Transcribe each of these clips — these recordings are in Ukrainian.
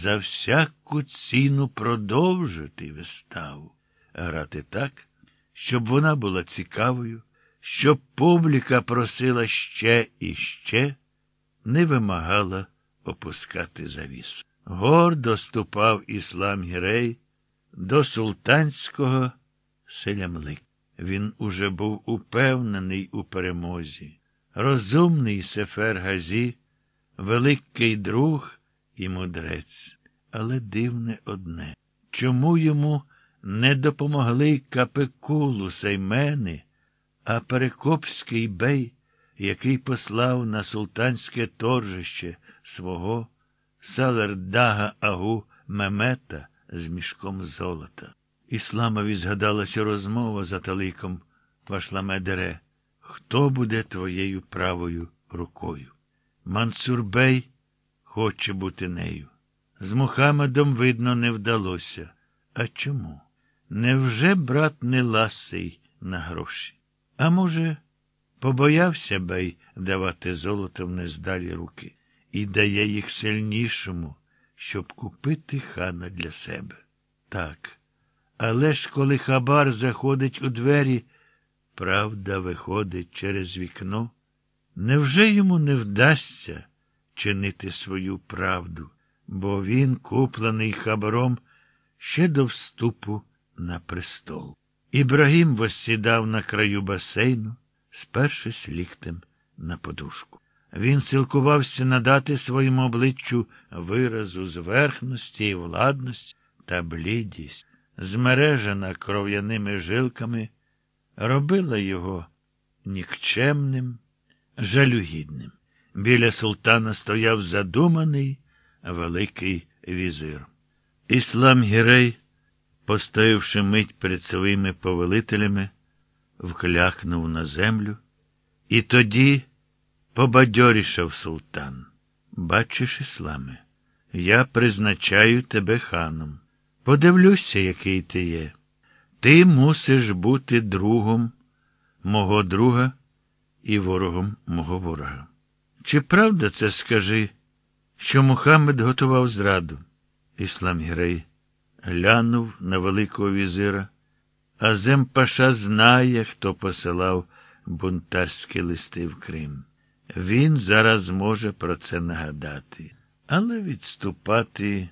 за всяку ціну продовжити виставу, грати так, щоб вона була цікавою, щоб публіка просила ще і ще, не вимагала опускати завісу. Гордо ступав іслам Гірей до султанського селямлик. Він уже був упевнений у перемозі. Розумний Сефер Газі, великий друг і мудрець. Але дивне одне. Чому йому не допомогли капекулу Сеймени, а Перекопський бей, який послав на султанське торжище свого Салердага Агу Мемета з мішком золота? Ісламові згадалася розмова за таликом Вашламедере. Хто буде твоєю правою рукою? Мансурбей хоче бути нею. З Мухаммедом, видно, не вдалося. А чому? Невже брат не ласий на гроші? А може, побоявся бей давати золото в нездалі руки і дає їх сильнішому, щоб купити хана для себе? Так. Але ж коли хабар заходить у двері, правда виходить через вікно, невже йому не вдасться чинити свою правду, бо він, куплений хабаром, ще до вступу на престол. Ібрагім воссідав на краю басейну, спершись ліктем на подушку. Він силкувався надати своєму обличчю виразу зверхності і владності та блідість змережена кров'яними жилками, робила його нікчемним, жалюгідним. Біля султана стояв задуманий великий візир. Іслам Гірей, постоявши мить перед своїми повелителями, вклякнув на землю, і тоді побадьорішав султан. Бачиш, ісламе, я призначаю тебе ханом. Подивлюся, який ти є. Ти мусиш бути другом мого друга і ворогом мого ворога. Чи правда це скажи, що Мухаммед готував зраду? Іслам Гірей глянув на Великого візира, а Земпаша знає, хто посилав бунтарські листи в Крим. Він зараз може про це нагадати, але відступати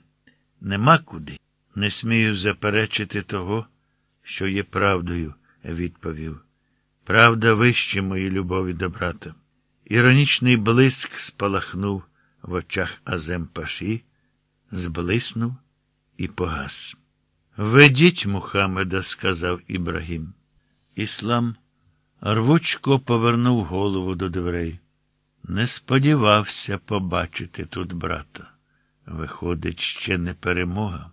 нема куди. Не смію заперечити того, що є правдою, відповів. Правда вище моїй любові до брата. Іронічний блиск спалахнув в очах Азем Паші, зблиснув і погас. Ведіть Мухаммеда, сказав Ібрагім. Іслам рвучко повернув голову до дверей. Не сподівався побачити тут брата. Виходить, ще не перемога.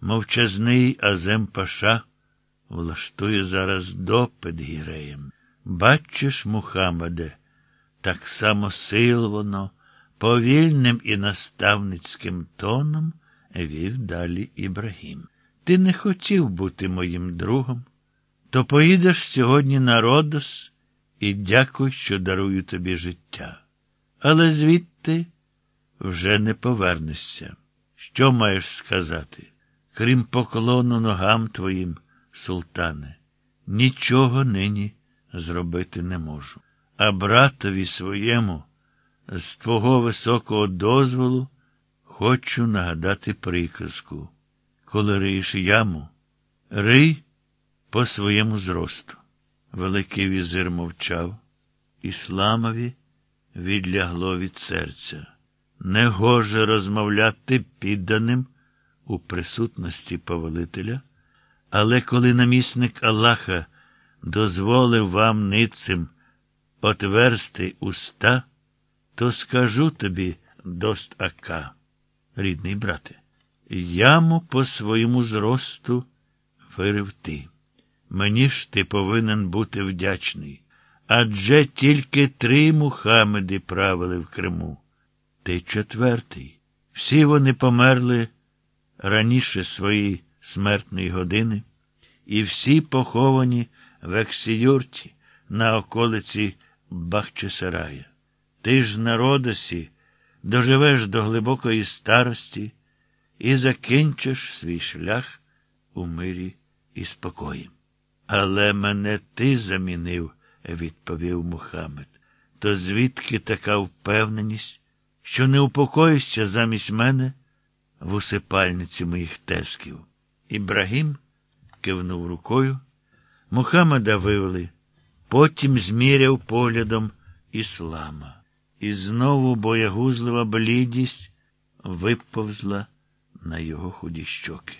Мовчазний Азем Паша влаштує зараз допит гіреєм. Бачиш, Мухаммеде, так само силвано, повільним і наставницьким тоном вів далі Ібрагім. Ти не хотів бути моїм другом, то поїдеш сьогодні на Родос і дякуй, що дарую тобі життя. Але звідти вже не повернешся. Що маєш сказати? Крім поклону ногам твоїм, султане, нічого нині зробити не можу. А братові своєму, з твого високого дозволу, хочу нагадати приказку. Коли риєш яму, рий по своєму зросту. Великий візир мовчав, Ісламові відлягло від серця. Негоже розмовляти підданим у присутності повелителя, але коли намісник Аллаха дозволив вам ницим отверсти уста, то скажу тобі, дост ака, рідний брате, яму по своєму зросту вирив ти. Мені ж ти повинен бути вдячний. Адже тільки три Мухаммеди правили в Криму. Ти четвертий. Всі вони померли раніше своєї смертної години, і всі поховані в Ексіюрті на околиці і закінчиш свій шлях у мирі і спокої. Але мене ти замінив, відповів Мухаммед. То звідки така впевненість, що не упокоїшся замість мене в усипальниці моїх тесків? Ібрагім кивнув рукою. Мухаммеда вивели, потім зміряв поглядом іслама. І знову боягузлива блідість виповзла на його худі щоки.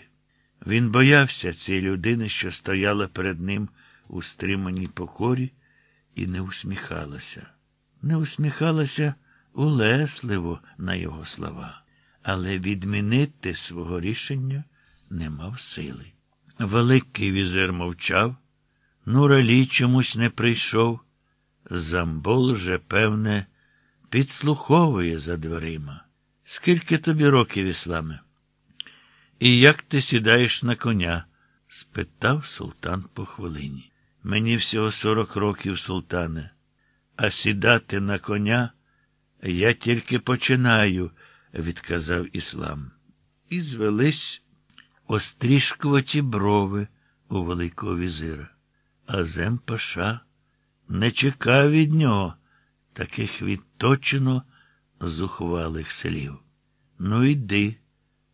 Він боявся цієї людини, що стояла перед ним у стриманій покорі, і не усміхалася. Не усміхалася улесливо на його слова, але відмінити свого рішення не мав сили. Великий візир мовчав, Нуралі чомусь не прийшов. Замбол же, певне, підслуховує за дверима. Скільки тобі років, ісламе? І як ти сідаєш на коня? спитав султан по хвилині. Мені всього сорок років, султане, а сідати на коня я тільки починаю, відказав іслам. І звелись острішкуваті брови у Великого візира. Азем Паша не чекав від нього таких відточено зухвалих слів. Ну, йди,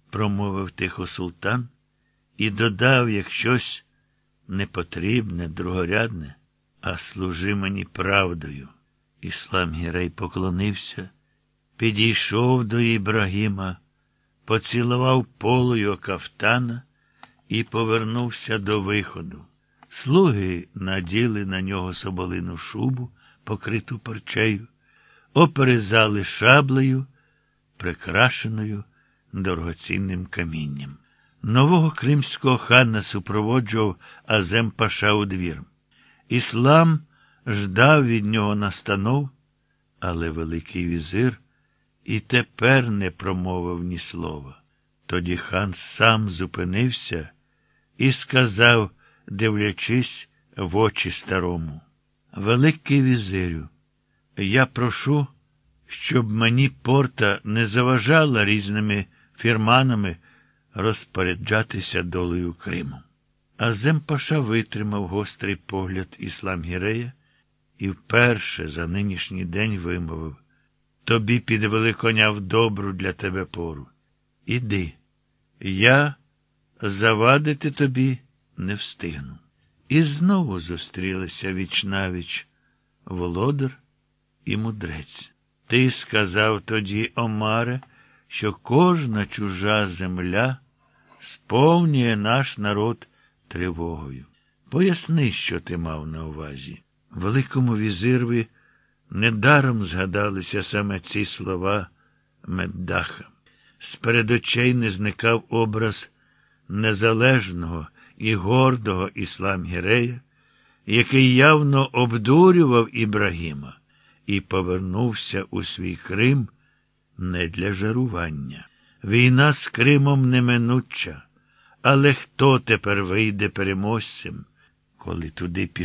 промовив тихо султан і додав, як щось непотрібне, другорядне, а служи мені правдою. Іслам Гірей поклонився, підійшов до Ібрагіма, поцілував полою кафтана і повернувся до виходу. Слуги наділи на нього соболину шубу, покриту парчею, оперезали шаблею, прикрашеною дорогоцінним камінням. Нового кримського хана супроводжував Азем Паша у двір. Іслам ждав від нього настанов, але Великий візир і тепер не промовив ні слова. Тоді хан сам зупинився і сказав, дивлячись в очі старому. Великий візирю, я прошу, щоб мені порта не заважала різними фірманами розпоряджатися долею Криму. Азем Паша витримав гострий погляд Іслам Гірея і вперше за нинішній день вимовив Тобі підвели коня в добру для тебе пору. Іди, я завадити тобі не встигну. І знову зустрілися вічнавіч володар і мудрець. Ти сказав тоді, Омаре, що кожна чужа земля сповнює наш народ тривогою. Поясни, що ти мав на увазі. Великому візирві недаром згадалися саме ці слова Меддаха. З перед очей не зникав образ незалежного і гордого іслам Гірея, який явно обдурював Ібрагіма і повернувся у свій Крим не для жарування. Війна з Кримом неминуча, але хто тепер вийде переможцем, коли туди пішов?